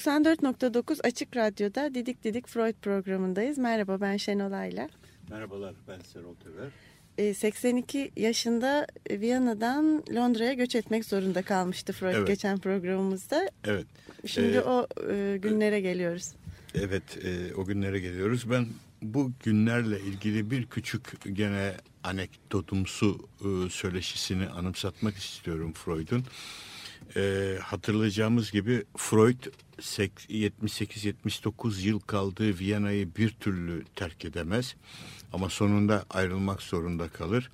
...94.9 Açık Radyo'da Didik Didik Freud programındayız. Merhaba ben Şenol Ayla. Merhabalar ben Serol Teber. 82 yaşında Viyana'dan Londra'ya göç etmek zorunda kalmıştı Freud Evet. geçen programımızda. Evet. Şimdi Ee, o e, günlere geliyoruz. Evet e, o günlere geliyoruz. Ben bu günlerle ilgili bir küçük gene anekdotumsu e, söyleşisini anımsatmak istiyorum Freud'un. E, hatırlayacağımız gibi Freud sek- 78-79 yıl kaldığı Viyana'yı bir türlü terk edemez. Ama sonunda ayrılmak zorunda kalır.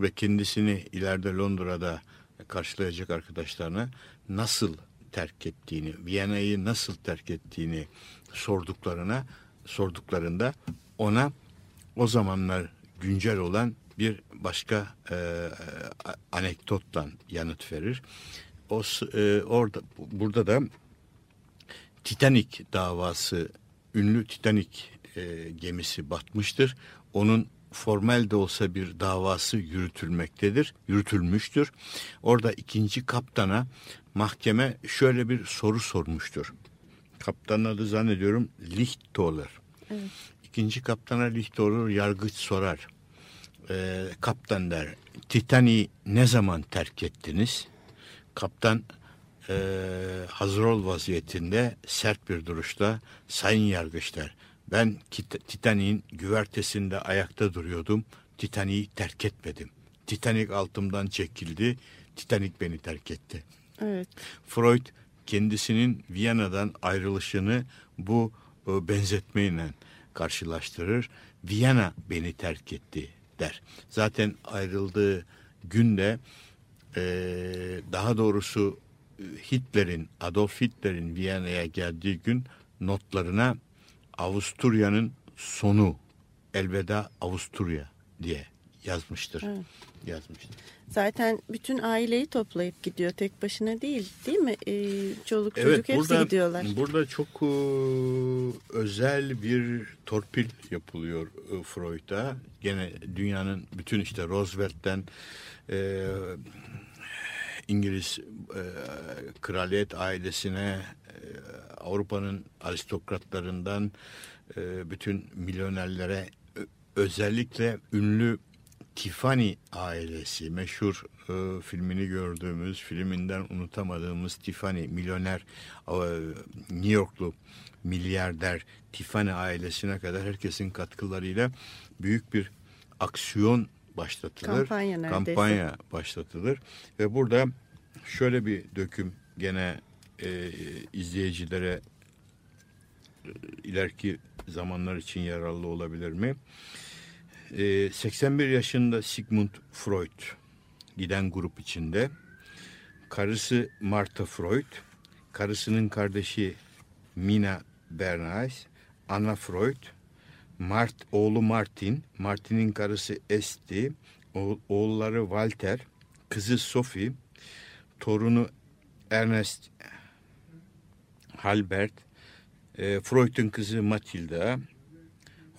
Ve kendisini ileride Londra'da karşılayacak arkadaşlarına nasıl terk ettiğini, Viyana'yı nasıl terk ettiğini sorduklarına sorduklarında ona o zamanlar güncel olan bir başka e, anekdottan yanıt verir. O e, orada burada da Titanic davası ünlü Titanic e, gemisi batmıştır. Onun formel de olsa bir davası yürütülmektedir, yürütülmüştür. Orada ikinci kaptana mahkeme şöyle bir soru sormuştur. Kaptanın adı zannediyorum Lichtoller. İkinci kaptana Lichtoller yargıç sorar. Ee, kaptan der, Titanic'i ne zaman terk ettiniz? Kaptan e, hazır ol vaziyetinde sert bir duruşla sayın yargıç der. Ben Titanic'in güvertesinde ayakta duruyordum. Titanic'i terk etmedim. Titanic altımdan çekildi. Titanic beni terk etti. Evet. Freud kendisinin Viyana'dan ayrılışını bu e, benzetmeyle karşılaştırır. Viyana beni terk etti der. Zaten ayrıldığı günde e, daha doğrusu e, Hitler'in Adolf Hitler'in Viyana'ya geldiği gün notlarına Avusturya'nın sonu elveda Avusturya diye yazmıştır. Evet. Yazmıştır. Zaten bütün aileyi toplayıp gidiyor tek başına değil değil mi? E, çoluk çocuk hepsi burada, gidiyorlar. Burada çok e, özel bir torpil yapılıyor e, Freud'a. Gene dünyanın bütün işte Roosevelt'ten e, İngiliz e, kraliyet ailesine e, Avrupa'nın aristokratlarından e, bütün milyonerlere özellikle ünlü Tiffany ailesi meşhur e, filmini gördüğümüz filminden unutamadığımız Tiffany milyoner e, New Yorklu milyarder Tiffany ailesine kadar herkesin katkılarıyla büyük bir aksiyon başlatılır. Kampanya neredeyse. Kampanya başlatılır ve burada şöyle bir döküm gene e, izleyicilere e, ileriki zamanlar için yararlı olabilir mi? E, 81 yaşında Sigmund Freud giden grup içinde. Karısı Martha Freud, karısının kardeşi Mina Bernays, Anna Freud, Mart, oğlu Martin, Martin'in karısı Esti, oğ- oğulları Walter, kızı Sophie, torunu Ernest Halbert, e, Freud'un kızı Matilda,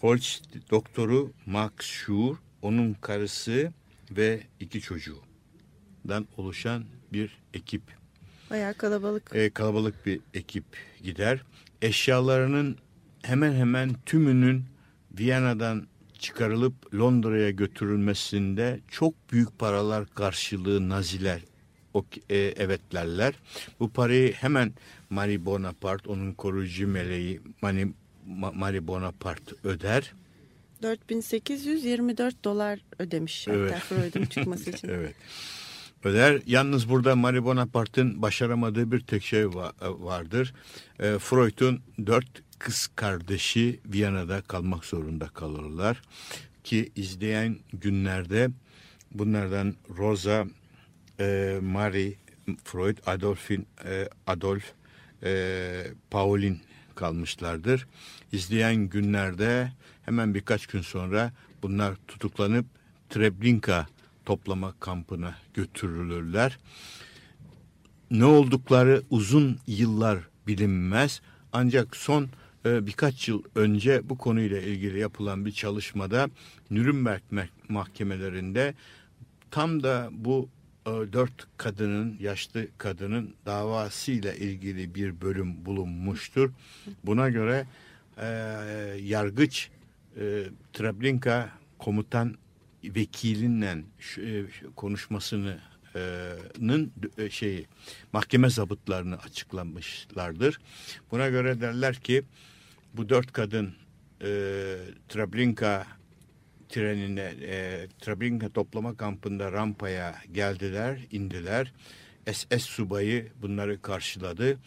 Holst doktoru Max Schur, onun karısı ve iki çocuğundan oluşan bir ekip. Bayağı kalabalık. E, kalabalık bir ekip gider. Eşyalarının hemen hemen tümünün Viyana'dan çıkarılıp Londra'ya götürülmesinde çok büyük paralar karşılığı Naziler e, evetlerler. Bu parayı hemen Marie Bonaparte, onun koruyucu meleği Marie, Ma- Marie Bonaparte öder. 4824 dolar ödemiş hatta Evet. Freud'un çıkması için. Evet. Öder. Yalnız burada Marie Bonaparte'ın başaramadığı bir tek şey va- vardır. E, Freud'un dört kız kardeşi Viyana'da kalmak zorunda kalırlar. Ki izleyen günlerde bunlardan Rosa, e, Marie Freud, Adolfin, e, Adolf, e, Pauline kalmışlardır. İzleyen günlerde hemen birkaç gün sonra bunlar tutuklanıp Treblinka toplama kampına götürülürler. Ne oldukları uzun yıllar bilinmez. Ancak son birkaç yıl önce bu konuyla ilgili yapılan bir çalışmada Nürnberg mahkemelerinde tam da bu e, dört kadının, yaşlı kadının davasıyla ilgili bir bölüm bulunmuştur. Buna göre e, yargıç e, Treblinka komutan vekilinle e, konuşmasını nın e, şeyi mahkeme zabıtlarını açıklamışlardır. Buna göre derler ki bu dört kadın e, Treblinka trenine e, Treblinka toplama kampında rampaya geldiler, indiler. SS subayı bunları karşıladı.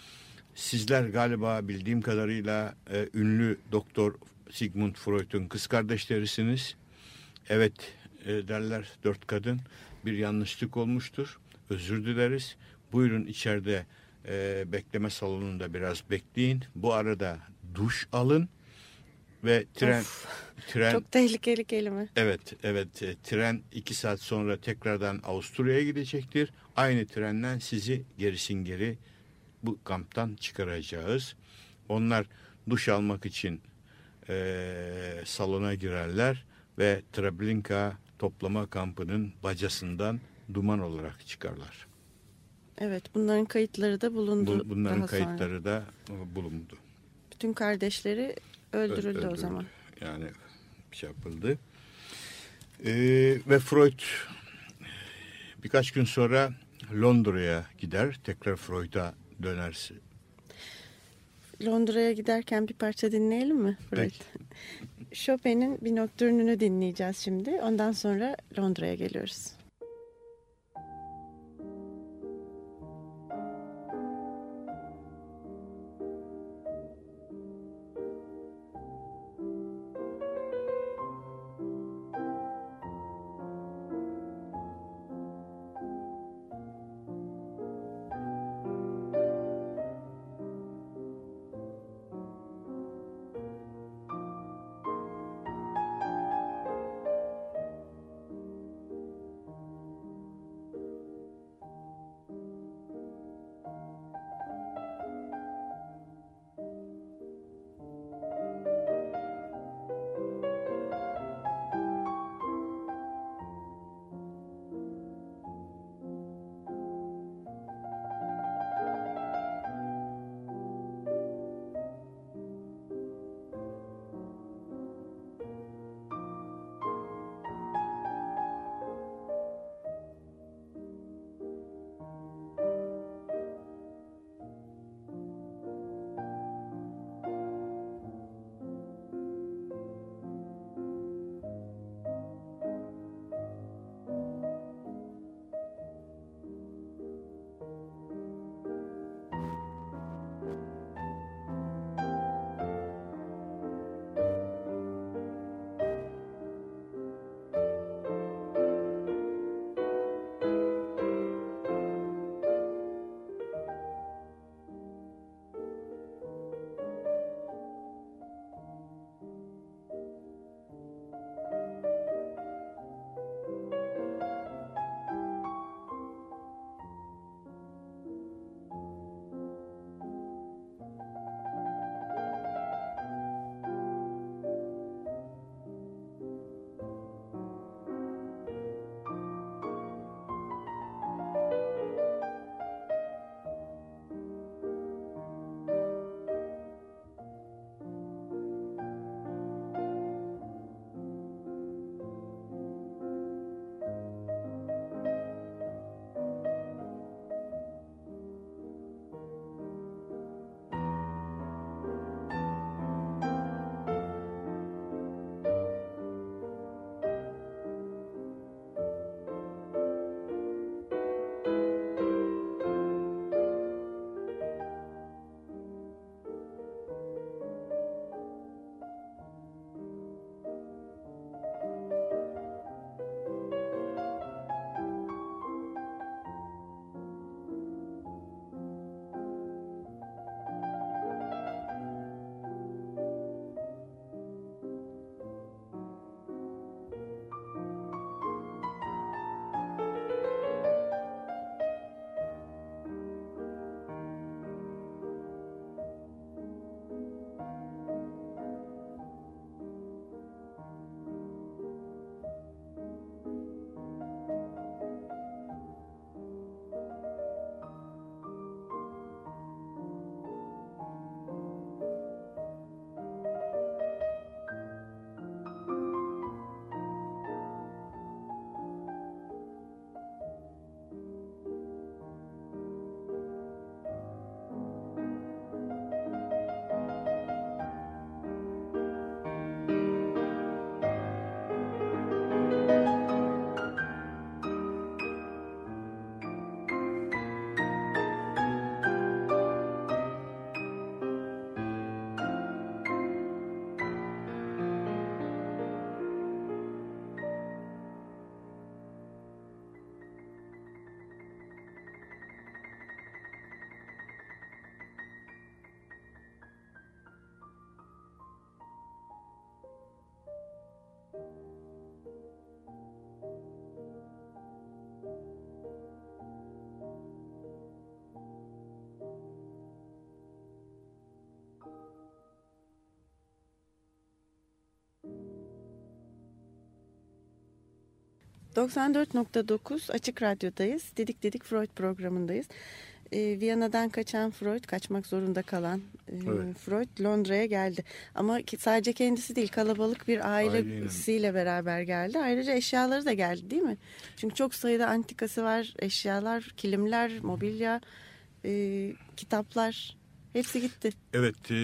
Sizler galiba bildiğim kadarıyla e, ünlü doktor Sigmund Freud'un kız kardeşlerisiniz. Evet e, derler dört kadın bir yanlışlık olmuştur. Özür dileriz. Buyurun içeride e, bekleme salonunda biraz bekleyin. Bu arada duş alın ve tren Of, tren Çok tehlikeli kelime. evet evet e, tren iki saat sonra tekrardan Avusturya'ya gidecektir. Aynı trenden sizi gerisin geri bu kamptan çıkaracağız. Onlar duş almak için e, salona girerler ve Treblinka toplama kampının bacasından duman olarak çıkarlar. Evet bunların kayıtları da bulundu. Bu, bunların daha sonra. kayıtları da e, bulundu. Bütün kardeşleri öldürüldü, Öldürüldü. o zaman. Yani şey yapıldı. Ee, ve Freud birkaç gün sonra Londra'ya gider. Tekrar Freud'a dönerse. Londra'ya giderken bir parça dinleyelim mi? Freud? Peki. Chopin'in bir noktürnünü dinleyeceğiz şimdi. Ondan sonra Londra'ya geliyoruz. 94.9 Açık Radyo'dayız. Dedik Dedik Freud programındayız. Ee, Viyana'dan kaçan Freud, kaçmak zorunda kalan e, Evet. Freud Londra'ya geldi. Ama ki- sadece kendisi değil, kalabalık bir ailesiyle beraber geldi. Ayrıca eşyaları da geldi değil mi? Çünkü çok sayıda antikası var, eşyalar, kilimler, mobilya, e, kitaplar hepsi gitti. Evet, e,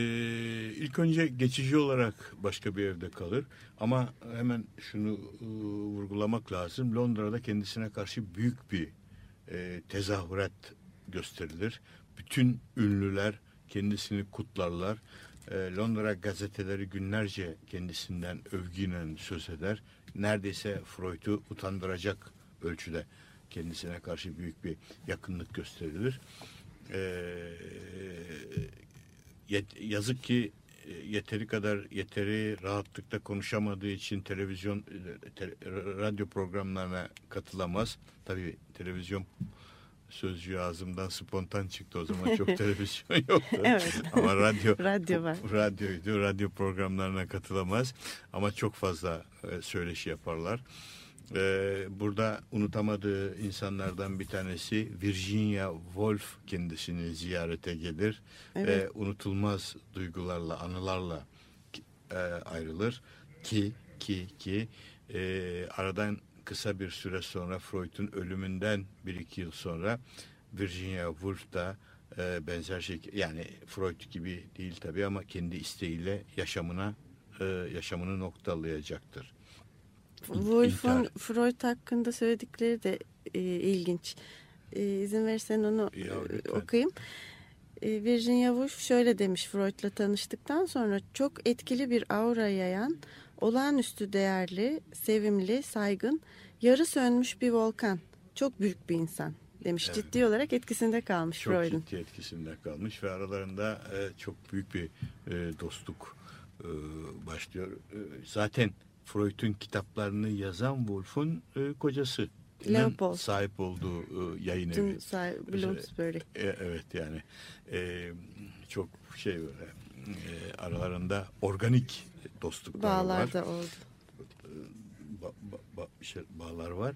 ilk önce geçici olarak başka bir evde kalır. Ama hemen şunu e, vurgulamak lazım. Londra'da kendisine karşı büyük bir e, tezahürat gösterilir. Bütün ünlüler kendisini kutlarlar. E, Londra gazeteleri günlerce kendisinden övgüyle söz eder. Neredeyse Freud'u utandıracak ölçüde kendisine karşı büyük bir yakınlık gösterilir. E, yazık ki e, yeteri kadar yeteri rahatlıkla konuşamadığı için televizyon e, te- radyo programlarına katılamaz. Tabii televizyon sözcüğü ağzımdan spontan çıktı o zaman çok televizyon yoktu. Evet. Ama radyo Radyo var. radyoydu. Radyo programlarına katılamaz ama çok fazla e, söyleşi yaparlar. E, burada unutamadığı insanlardan bir tanesi Virginia Woolf kendisini ziyarete gelir Evet. ve unutulmaz duygularla, anılarla e, ayrılır ki ki ki e, aradan kısa bir süre sonra Freud'un ölümünden bir iki yıl sonra Virginia Woolf da e, benzer şey yani Freud gibi değil tabii ama kendi isteğiyle yaşamına e, yaşamını noktalayacaktır. Wolf'un İntihar. Freud hakkında söyledikleri de e, ilginç. E, izin verirsen onu Ya, e, okuyayım. E, Virginia Woolf şöyle demiş Freud'la tanıştıktan sonra çok etkili bir aura yayan, olağanüstü değerli, sevimli, saygın, yarı sönmüş bir volkan. Çok büyük bir insan demiş. Evet. Ciddi olarak etkisinde kalmış Çok Freud'un. ciddi etkisinde kalmış ve aralarında e, çok büyük bir e, dostluk e, başlıyor. E, zaten Freud'un kitaplarını yazan Wolf'un e, kocası. Leopold. sahip olduğu e, yayın evi. Say- Bloomsbury. E, evet yani e, çok şey böyle e, aralarında organik dostluklar var. Bağlar da oldu. Ba- ba- ba- şey, bağlar var.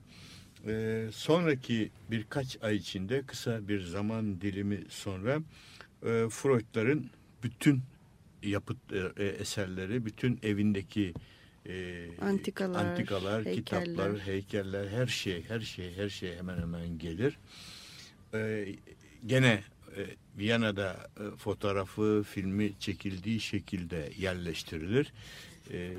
E, sonraki birkaç ay içinde kısa bir zaman dilimi sonra e, Freud'ların bütün yapıt e, e, eserleri, bütün evindeki e, Antikalar, antikalar heykeller. kitaplar, heykeller, her şey, her şey, her şey hemen hemen gelir. E, gene e, Viyana'da e, fotoğrafı, filmi çekildiği şekilde yerleştirilir. E,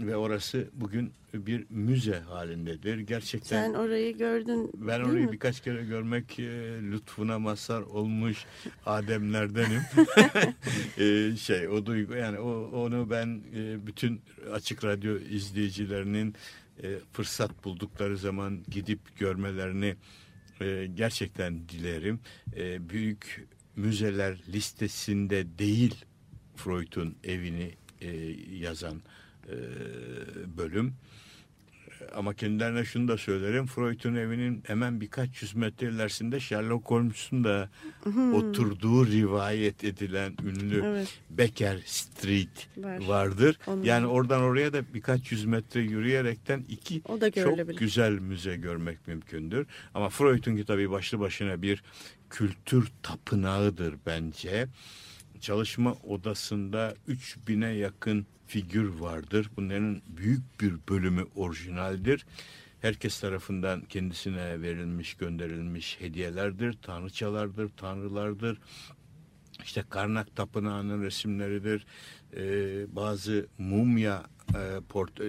ve orası bugün bir müze halindedir. Gerçekten Sen orayı gördün ben orayı mi? birkaç kere görmek e, lütfuna mazhar olmuş Ademlerdenim. E, şey o duygu yani o, onu ben e, bütün açık radyo izleyicilerinin e, fırsat buldukları zaman gidip görmelerini e, gerçekten dilerim. E, büyük müzeler listesinde değil Freud'un evini e, yazan e, bölüm. Ama kendilerine şunu da söylerim. Freud'un evinin hemen birkaç yüz metre ilerisinde Sherlock Holmes'un da oturduğu rivayet edilen ünlü Evet. Becker Street Var. vardır. Onun- Yani oradan oraya da birkaç yüz metre yürüyerekten iki çok güzel müze görmek mümkündür. Ama Freud'un tabii başlı başına bir kültür tapınağıdır bence. Çalışma odasında 3000'e yakın figür vardır. Bunların büyük bir bölümü orijinaldir. Herkes tarafından kendisine verilmiş, gönderilmiş hediyelerdir, tanrıçalardır, tanrılardır. İşte Karnak Tapınağı'nın resimleridir. Ee, bazı mumya e, port e,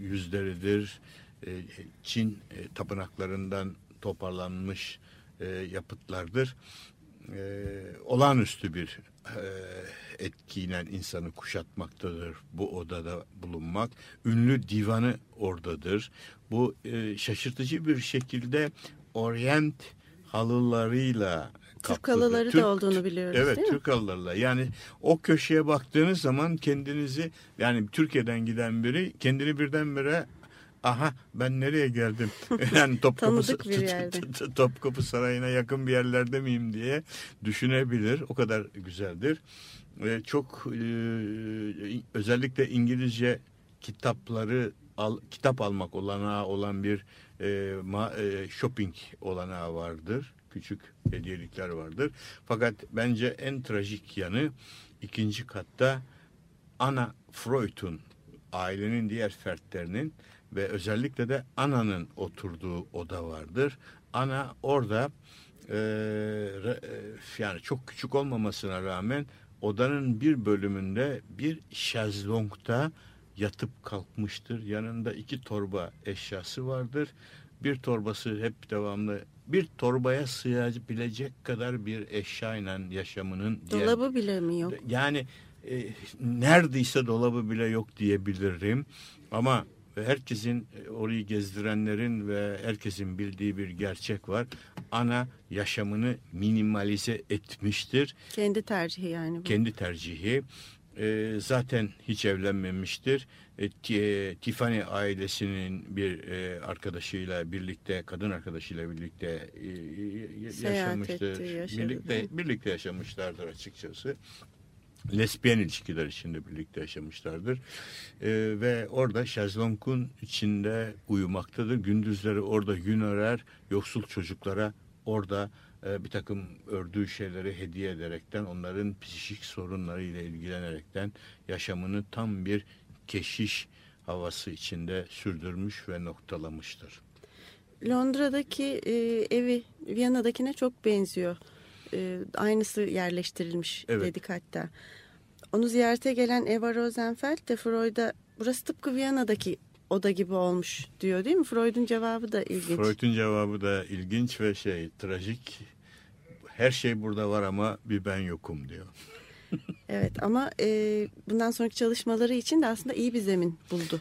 yüzleridir. E, Çin e, tapınaklarından toparlanmış e, yapıtlardır. E, olağanüstü bir e, etkiyle insanı kuşatmaktadır bu odada bulunmak. Ünlü divanı oradadır. Bu e, şaşırtıcı bir şekilde Orient halılarıyla Türk kaplıdır. halıları da olduğunu biliyoruz, Evet, değil mi? Türk halılarla. Yani o köşeye baktığınız zaman kendinizi yani Türkiye'den giden biri kendini birdenbire aha ben nereye geldim? Yani Topkapı. Topkapı Sarayı'na yakın bir yerlerde miyim diye düşünebilir. O kadar güzeldir. Ve çok e, özellikle İngilizce kitapları al, kitap almak olanağı olan bir e, ma, e, shopping olanağı vardır. Küçük hediyelikler vardır. Fakat bence en trajik yanı ikinci katta Ana Freud'un ailenin diğer fertlerinin ve özellikle de ananın oturduğu oda vardır. Ana orada e, yani çok küçük olmamasına rağmen odanın bir bölümünde bir şezlongda yatıp kalkmıştır. Yanında iki torba eşyası vardır. Bir torbası hep devamlı bir torbaya sığabilecek kadar bir eşyayla yaşamının Dolabı bile mi yok? yani e, neredeyse dolabı bile yok diyebilirim. Ama herkesin e, orayı gezdirenlerin ve herkesin bildiği bir gerçek var. Ana yaşamını minimalize etmiştir. Kendi tercihi yani bu. Kendi tercihi. E, zaten hiç evlenmemiştir. E, e, Tiffany ailesinin bir e, arkadaşıyla birlikte, kadın arkadaşıyla birlikte e, e, yaşamıştır. etti, birlikte birlikte yaşamışlardır açıkçası lesbiyen ilişkiler içinde birlikte yaşamışlardır. Ee, ve orada şezlongun içinde uyumaktadır. Gündüzleri orada gün arar, yoksul çocuklara orada e, bir takım ördüğü şeyleri hediye ederekten, onların psikik sorunlarıyla ilgilenerekten yaşamını tam bir keşiş havası içinde sürdürmüş ve noktalamıştır. Londra'daki e, evi Viyana'dakine çok benziyor. E, aynısı yerleştirilmiş Evet. dedik hatta. Onu ziyarete gelen Eva Rosenfeld de Freud'a burası tıpkı Viyana'daki oda gibi olmuş diyor değil mi? Freud'un cevabı da ilginç. Freud'un cevabı da ilginç ve şey trajik. Her şey burada var ama bir ben yokum diyor. Evet ama e, bundan sonraki çalışmaları için de aslında iyi bir zemin buldu.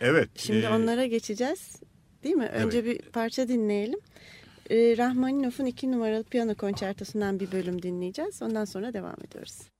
Evet. Şimdi e, onlara geçeceğiz. Değil mi? Önce Evet. bir parça dinleyelim. Ee, Rahmaninov'un iki numaralı piyano konçertosundan bir bölüm dinleyeceğiz. Ondan sonra devam ediyoruz.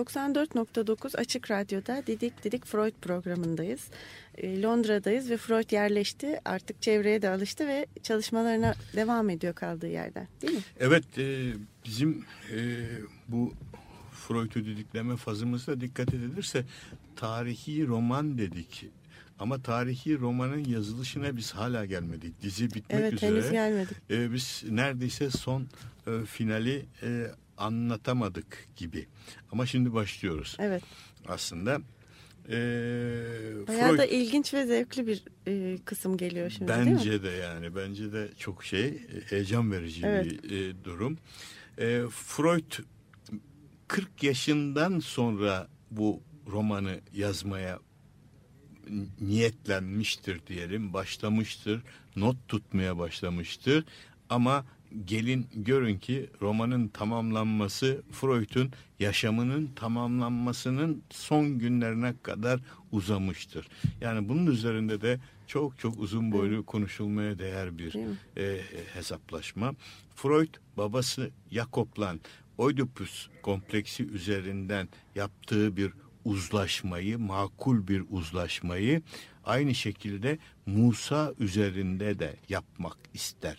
94.9 Açık Radyo'da Didik Didik Freud programındayız. E, Londra'dayız ve Freud yerleşti. Artık çevreye de alıştı ve çalışmalarına devam ediyor kaldığı yerden değil mi? Evet e, bizim e, bu Freud'u didikleme fazımızda dikkat edilirse tarihi roman dedik. Ama tarihi romanın yazılışına biz hala gelmedik. Dizi bitmek evet, üzere. Evet henüz gelmedik. E, biz neredeyse son e, finali e, anlatamadık gibi. Ama şimdi başlıyoruz. Evet. Aslında e, Bayağı Freud, da ilginç ve zevkli bir e, kısım geliyor şimdi bence değil mi? de yani bence de çok şey heyecan verici Evet. bir e, durum. E, Freud 40 yaşından sonra bu romanı yazmaya niyetlenmiştir diyelim, başlamıştır, not tutmaya başlamıştır. Ama gelin görün ki romanın tamamlanması Freud'un yaşamının tamamlanmasının son günlerine kadar uzamıştır. Yani bunun üzerinde de çok çok uzun boylu konuşulmaya değer bir e, hesaplaşma. Freud babası Jakob'la Oedipus kompleksi üzerinden yaptığı bir uzlaşmayı, makul bir uzlaşmayı aynı şekilde Musa üzerinde de yapmak ister.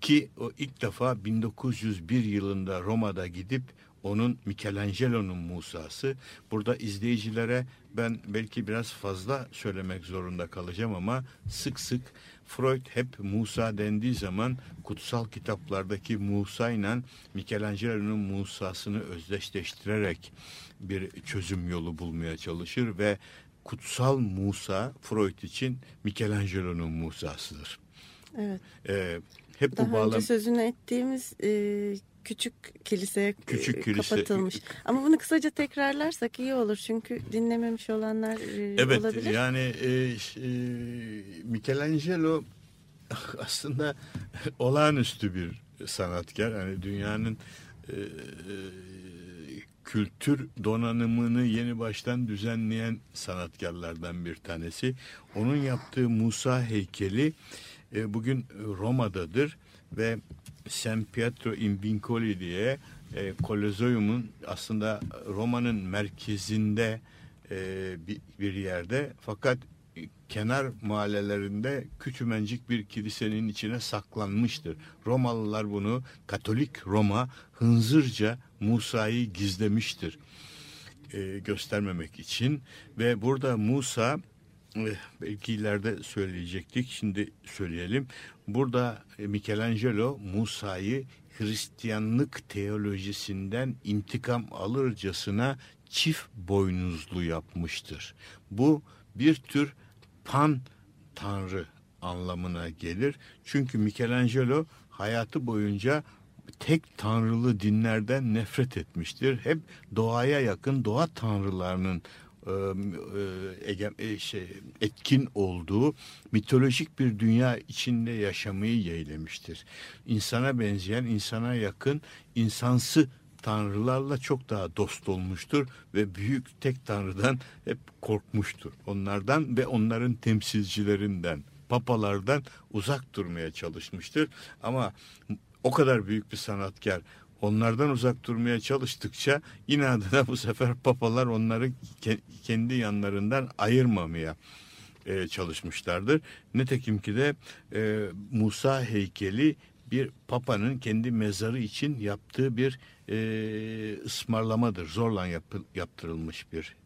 Ki o ilk defa 1901 yılında Roma'da gidip onun Michelangelo'nun Musa'sı. Burada izleyicilere ben belki biraz fazla söylemek zorunda kalacağım ama sık sık Freud hep Musa dendiği zaman kutsal kitaplardaki Musa ile Michelangelo'nun Musa'sını özdeşleştirerek bir çözüm yolu bulmaya çalışır ve kutsal Musa Freud için Michelangelo'nun Musa'sıdır. Evet. Ee, hep Daha bu bağlam önce sözünü ettiğimiz e, küçük kiliseye Küçük kilise- kapatılmış. Ama bunu kısaca tekrarlarsak iyi olur çünkü dinlememiş olanlar e, Evet olabilir. yani e, e, Michelangelo aslında olağanüstü bir sanatkar. Yani dünyanın e, e, kültür donanımını yeni baştan düzenleyen sanatkarlardan bir tanesi. Onun yaptığı Musa heykeli e, bugün Roma'dadır ve San Pietro in Vincoli diye e, Koloseum'un aslında Roma'nın merkezinde e, bir, bir yerde fakat kenar mahallelerinde küçümencik bir kilisenin içine saklanmıştır. Romalılar bunu Katolik Roma hınzırca Musa'yı gizlemiştir e, göstermemek için ve burada Musa e, belki ileride söyleyecektik şimdi söyleyelim. Burada e, Michelangelo Musa'yı Hristiyanlık teolojisinden intikam alırcasına çift boynuzlu yapmıştır. Bu bir tür pan tanrı anlamına gelir. Çünkü Michelangelo hayatı boyunca tek tanrılı dinlerden nefret etmiştir. Hep doğaya yakın doğa tanrılarının e, e, şey, etkin olduğu mitolojik bir dünya içinde yaşamayı yeğlemiştir. İnsana benzeyen, insana yakın, insansı tanrılarla çok daha dost olmuştur ve büyük tek tanrıdan hep korkmuştur. Onlardan ve onların temsilcilerinden, papalardan uzak durmaya çalışmıştır. Ama o kadar büyük bir sanatkar onlardan uzak durmaya çalıştıkça inadına bu sefer papalar onları ke- kendi yanlarından ayırmamaya e, çalışmışlardır. Netekim ki de e, Musa heykeli bir papanın kendi mezarı için yaptığı bir e, ısmarlamadır. Zorla yaptırılmış bir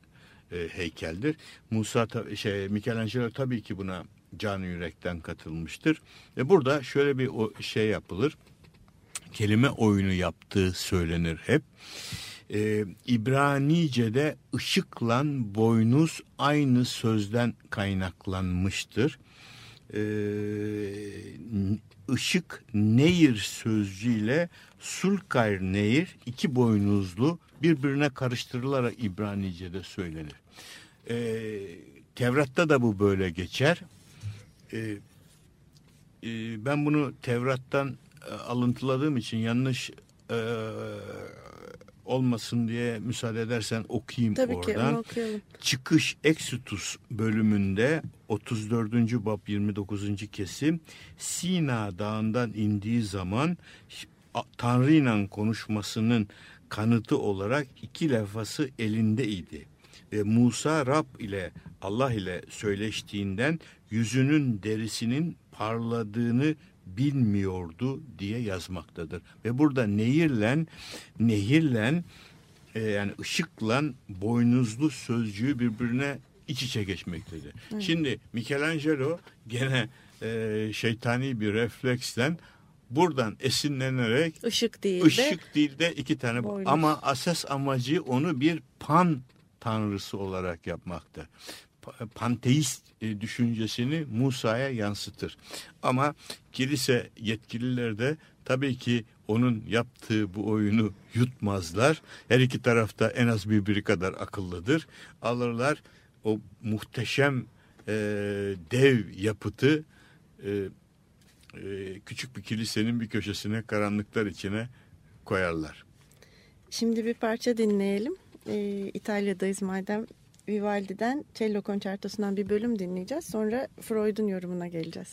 e, heykeldir. Musa şey Michelangelo tabii ki buna canı yürekten katılmıştır. Ve burada şöyle bir o, şey yapılır. Kelime oyunu yaptığı söylenir hep. Ee, İbranice'de ışıkla boynuz aynı sözden kaynaklanmıştır. Ee, ışık nehir sözcüğüyle sulkayr nehir iki boynuzlu birbirine karıştırılarak İbranice'de söylenir. Ee, Tevrat'ta da bu böyle geçer. Ee, e, ben bunu Tevrat'tan e, alıntıladığım için yanlış e, olmasın diye müsaade edersen okuyayım Tabii ki oradan. onu okuyalım. Çıkış Exodus bölümünde 34. bab 29. kesim Sina dağından indiği zaman Tanrı ile konuşmasının kanıtı olarak iki lafası elindeydi. Ve Musa Rab ile Allah ile söyleştiğinden yüzünün derisinin parladığını bilmiyordu diye yazmaktadır. Ve burada nehirlen, nehirlen e, yani ışıkla boynuzlu sözcüğü birbirine iç içe geçmektedir. Şimdi Michelangelo gene e, şeytani bir refleksten buradan esinlenerek Işık değil de ışık değil de iki tane boynuz. ama asas amacı onu bir pan tanrısı olarak yapmakta. Pa- Panteist e, düşüncesini Musa'ya yansıtır. Ama kilise yetkililer de tabii ki onun yaptığı bu oyunu yutmazlar. Her iki tarafta en az birbiri kadar akıllıdır. Alırlar o muhteşem e, dev yapıtı e, e, küçük bir kilisenin bir köşesine karanlıklar içine koyarlar. Şimdi bir parça dinleyelim. Ee, İtalya'dayız madem. Vivaldi'den cello konçertosundan bir bölüm dinleyeceğiz. Sonra Freud'un yorumuna geleceğiz.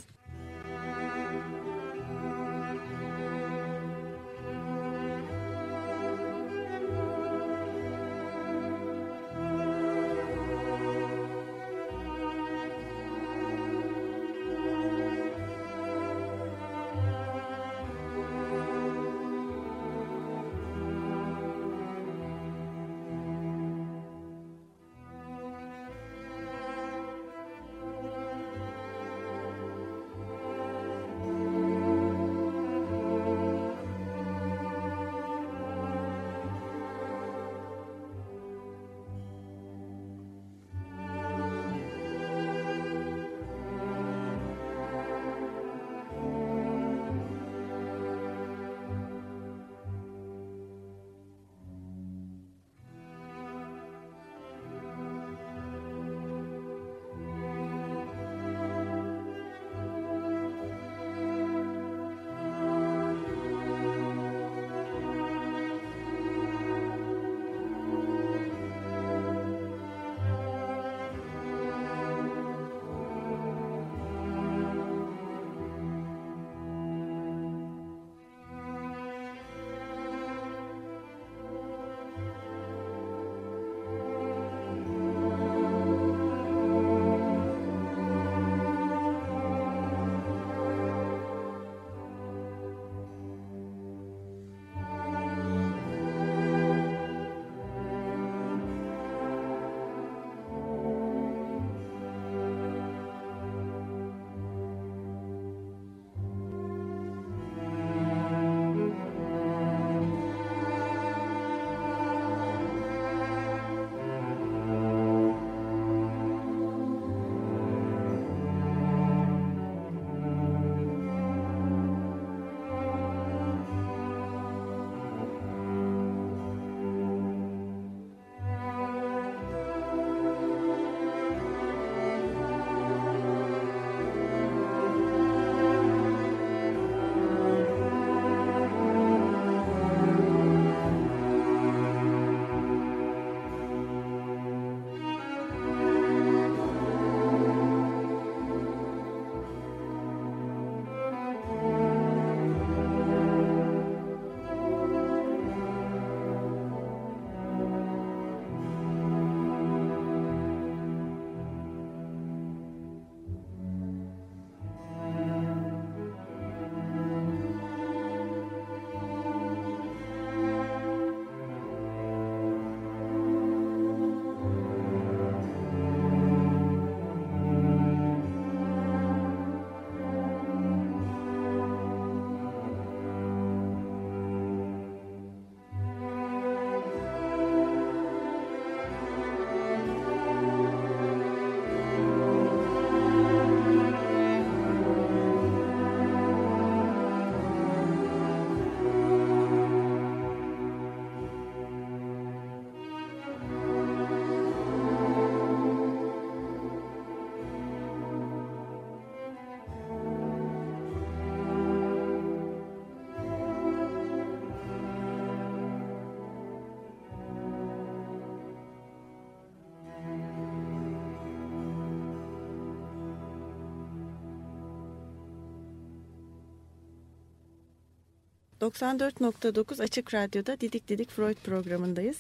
94.9 Açık Radyo'da Didik Didik Freud programındayız.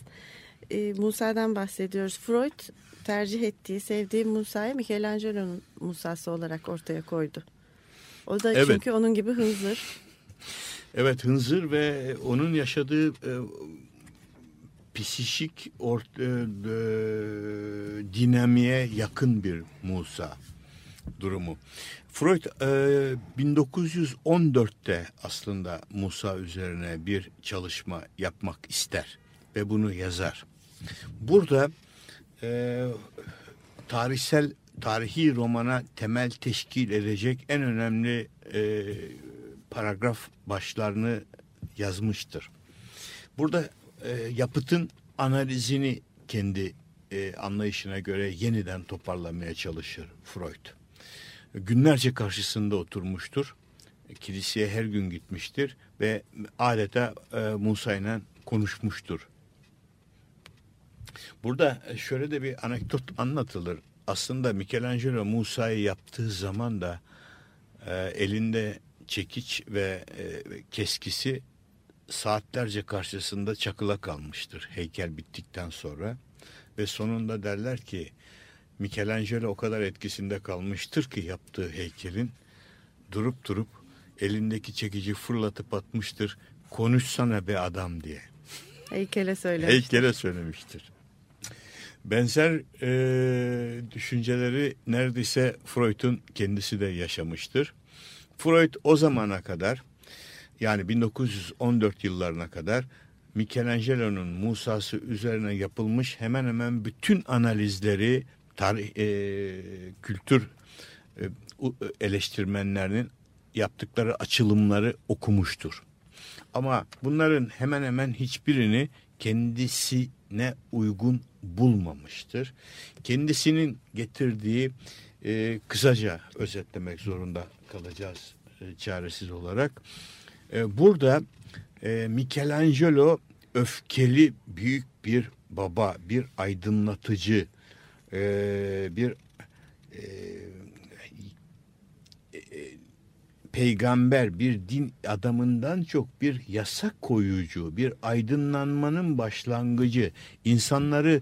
Ee, Musa'dan bahsediyoruz. Freud tercih ettiği, sevdiği Musa'yı Michelangelo'nun Musa'sı olarak ortaya koydu. O da Evet. çünkü onun gibi hınzır. Evet Hınzır ve onun yaşadığı e, psişik or, e, e, dinamiğe yakın bir Musa durumu. Freud e, 1914'te aslında Musa üzerine bir çalışma yapmak ister ve bunu yazar. Burada e, tarihsel tarihi romana temel teşkil edecek en önemli e, paragraf başlarını yazmıştır. Burada e, yapıtın analizini kendi e, anlayışına göre yeniden toparlamaya çalışır Freud. Günlerce karşısında oturmuştur. Kiliseye her gün gitmiştir ve adeta e, Musa ile konuşmuştur. Burada şöyle de bir anekdot anlatılır. Aslında Michelangelo Musa'yı yaptığı zaman da e, elinde çekiç ve e, keskisi saatlerce karşısında çakıla kalmıştır heykel bittikten sonra. Ve sonunda derler ki Michelangelo o kadar etkisinde kalmıştır ki yaptığı heykelin durup durup elindeki çekici fırlatıp atmıştır. Konuşsana be adam diye. Heykele söylemiş. Heykele söylemiştir. Benzer e, düşünceleri neredeyse Freud'un kendisi de yaşamıştır. Freud o zamana kadar yani 1914 yıllarına kadar Michelangelo'nun Musa'sı üzerine yapılmış hemen hemen bütün analizleri tarih, e, kültür e, eleştirmenlerinin yaptıkları açılımları okumuştur. Ama bunların hemen hemen hiçbirini kendisine uygun bulmamıştır. Kendisinin getirdiği e, kısaca özetlemek zorunda kalacağız e, çaresiz olarak. E, burada e, Michelangelo öfkeli büyük bir baba, bir aydınlatıcı, e, bir e, e, peygamber, bir din adamından çok bir yasak koyucu, bir aydınlanmanın başlangıcı, insanları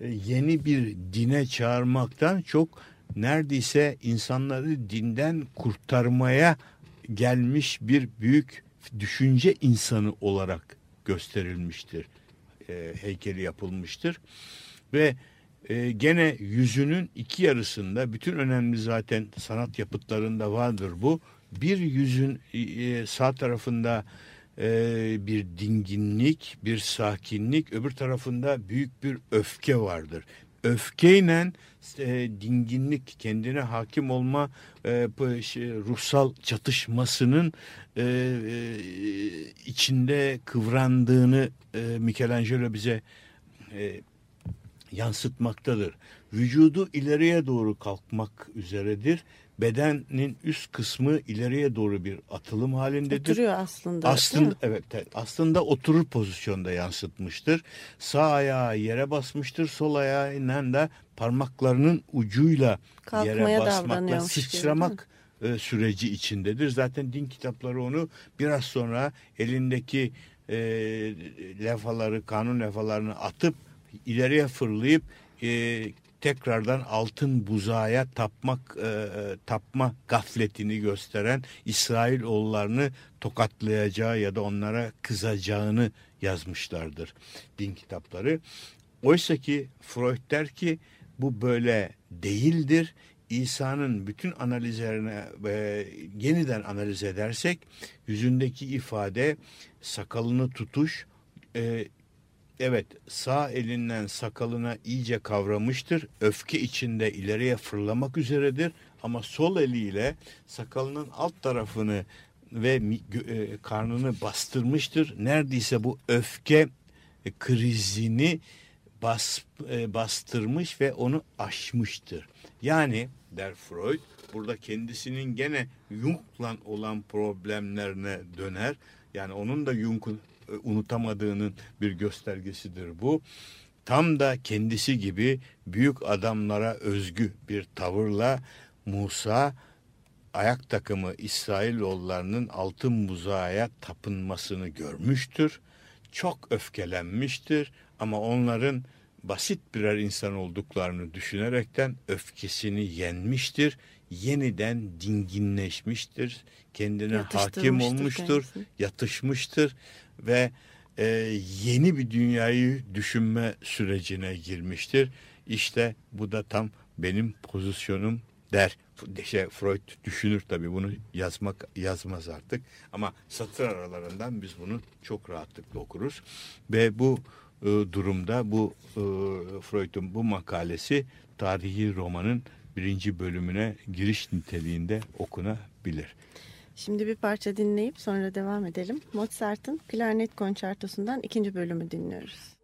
e, yeni bir dine çağırmaktan çok neredeyse insanları dinden kurtarmaya gelmiş bir büyük düşünce insanı olarak gösterilmiştir. E, heykeli yapılmıştır. Ve e, gene yüzünün iki yarısında bütün önemli zaten sanat yapıtlarında vardır bu. Bir yüzün e, sağ tarafında e, bir dinginlik, bir sakinlik, öbür tarafında büyük bir öfke vardır. Öfkeyle e, dinginlik, kendine hakim olma e, şey, ruhsal çatışmasının e, e, içinde kıvrandığını e, Michelangelo bize e, yansıtmaktadır. Vücudu ileriye doğru kalkmak üzeredir. Bedenin üst kısmı ileriye doğru bir atılım halindedir. Oturuyor aslında. Aslında evet, evet aslında oturur pozisyonda yansıtmıştır. Sağ ayağı yere basmıştır. Sol ayağıyla da parmaklarının ucuyla Kalkmaya yere basmakla davranıyormuş gibi, sıçramak e, süreci içindedir. Zaten din kitapları onu biraz sonra elindeki e, levhaları, kanun levhalarını atıp ileriye fırlayıp e, tekrardan altın buzağıya tapmak e, tapma gafletini gösteren İsrail oğullarını tokatlayacağı ya da onlara kızacağını yazmışlardır din kitapları. Oysa ki Freud der ki bu böyle değildir. İsa'nın bütün analizlerine e, yeniden analiz edersek yüzündeki ifade sakalını tutuş e, Evet sağ elinden sakalına iyice kavramıştır. Öfke içinde ileriye fırlamak üzeredir. Ama sol eliyle sakalının alt tarafını ve e, karnını bastırmıştır. Neredeyse bu öfke e, krizini bas, e, bastırmış ve onu aşmıştır. Yani der Freud burada kendisinin gene Jung'la olan problemlerine döner. Yani onun da Jung'un unutamadığının bir göstergesidir bu. Tam da kendisi gibi büyük adamlara özgü bir tavırla Musa ayak takımı İsrailoğullarının altın buzağa tapınmasını görmüştür. Çok öfkelenmiştir ama onların basit birer insan olduklarını düşünerekten öfkesini yenmiştir. Yeniden dinginleşmiştir. Kendine hakim olmuştur, kendisini. yatışmıştır ve e, yeni bir dünyayı düşünme sürecine girmiştir. İşte bu da tam benim pozisyonum der. Şey, Freud düşünür tabii bunu yazmak yazmaz artık ama satır aralarından biz bunu çok rahatlıkla okuruz ve bu e, durumda bu e, Freud'un bu makalesi tarihi romanın birinci bölümüne giriş niteliğinde okunabilir. Şimdi bir parça dinleyip sonra devam edelim. Mozart'ın klarnet konçertosundan ikinci bölümü dinliyoruz.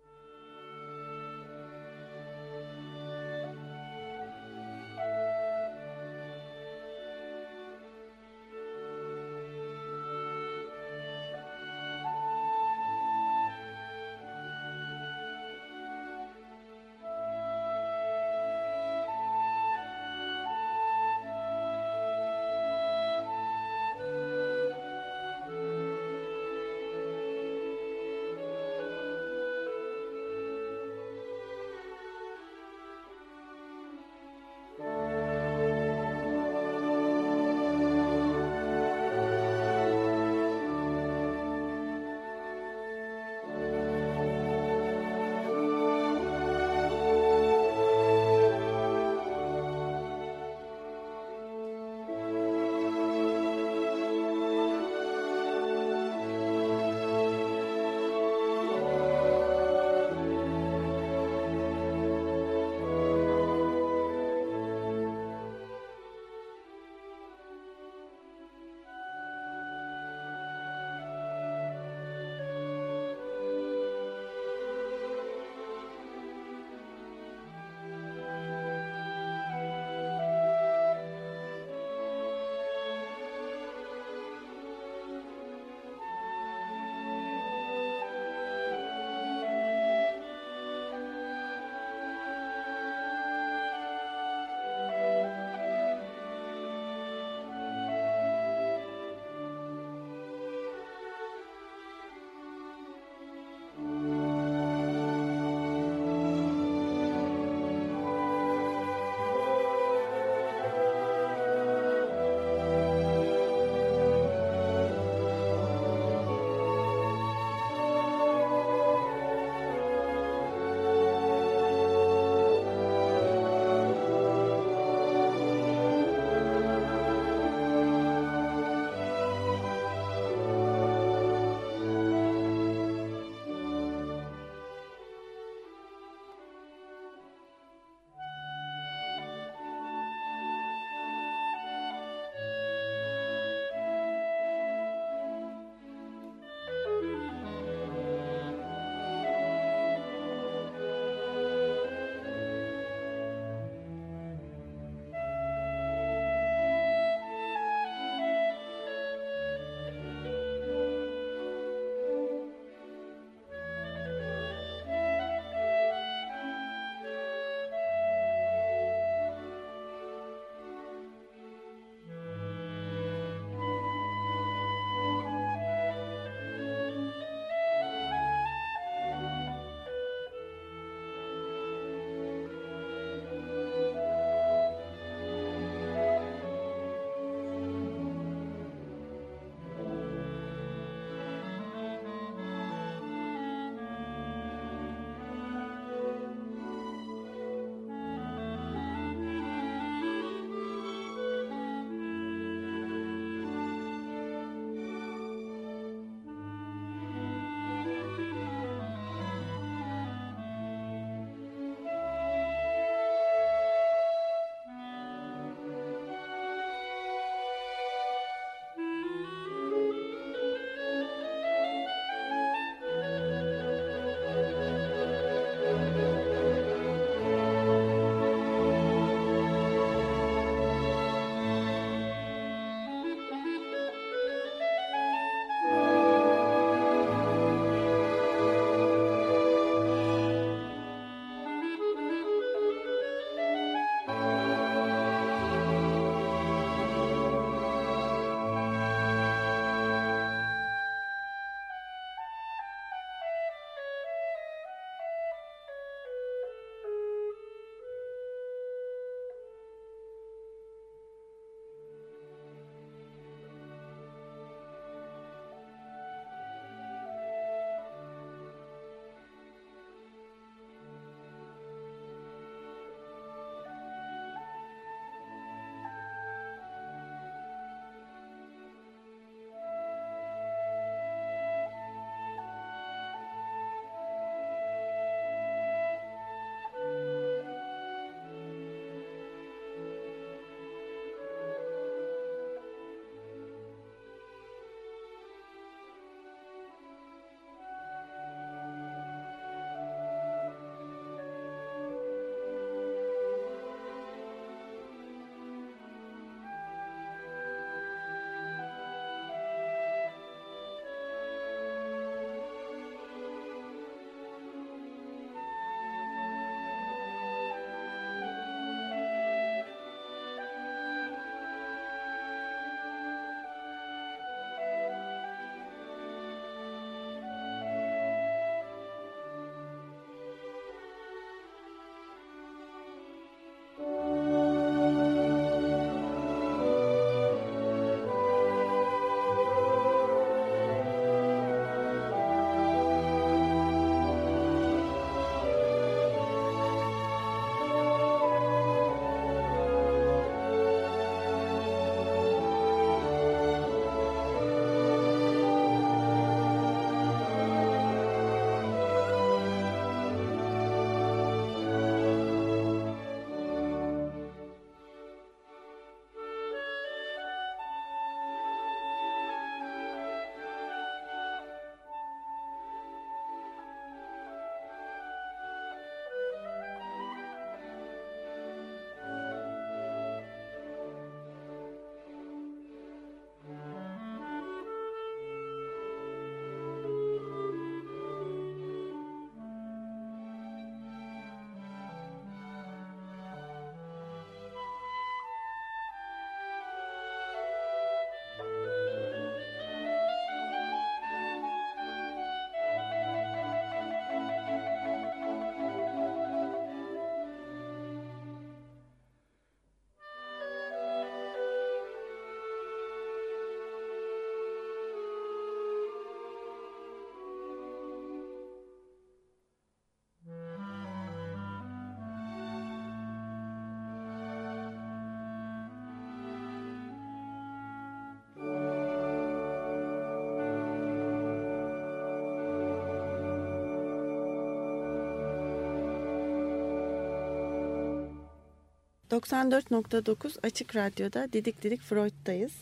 94.9 Açık Radyo'da Didik Didik Freud'dayız.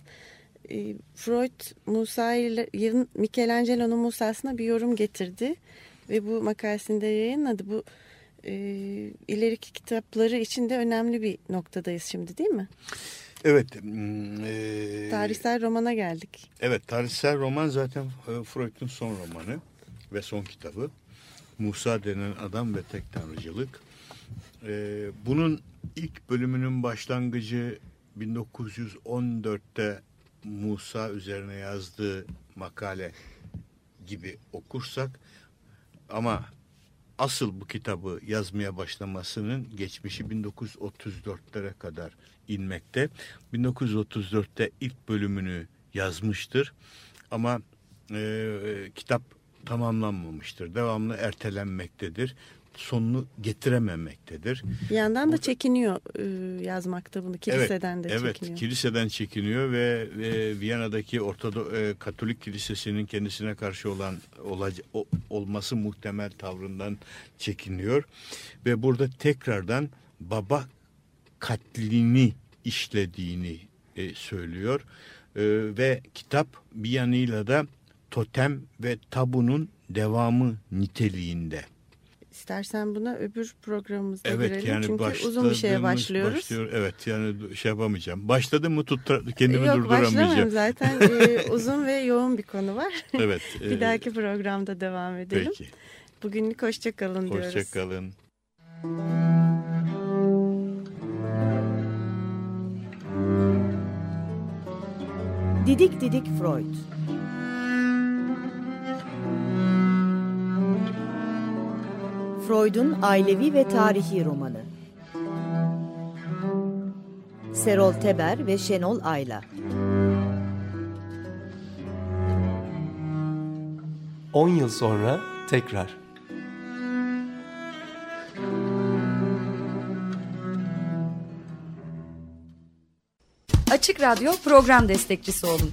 E, Freud Musa Michelangelo'nun Musa'sına bir yorum getirdi ve bu makalesinde yayınladı. Bu e, ileriki kitapları için de önemli bir noktadayız şimdi değil mi? Evet. E, tarihsel romana geldik. Evet tarihsel roman zaten e, Freud'un son romanı ve son kitabı. Musa denen adam ve tek tanrıcılık. E, bunun ilk bölümünün başlangıcı 1914'te Musa üzerine yazdığı makale gibi okursak ama asıl bu kitabı yazmaya başlamasının geçmişi 1934'lere kadar inmekte. 1934'te ilk bölümünü yazmıştır ama e, kitap tamamlanmamıştır. Devamlı ertelenmektedir sonunu getirememektedir. Bir yandan da çekiniyor e, yazmakta bunu. Kiliseden evet, de evet, çekiniyor. Evet, kiliseden çekiniyor ve, ve Viyana'daki Ortodo e, Katolik Kilisesi'nin kendisine karşı olan olaca, o, olması muhtemel tavrından çekiniyor. Ve burada tekrardan baba katlini işlediğini e, söylüyor. E, ve kitap bir yanıyla da totem ve tabunun devamı niteliğinde. İstersen buna öbür programımızda evet, girelim. Yani Çünkü uzun bir şeye başlıyoruz. Başlıyor, evet yani şey yapamayacağım. Başladı mı tut kendimi Yok, durduramayacağım. Yok zaten e, uzun ve yoğun bir konu var. Evet. bir e, dahaki programda devam edelim. Peki. Bugünlük hoşçakalın hoşça diyoruz. Hoşçakalın. Didik Didik Freud Freud'un ailevi ve tarihi romanı. Serol Teber ve Şenol Ayla. On yıl sonra tekrar. Açık Radyo program destekçisi olun.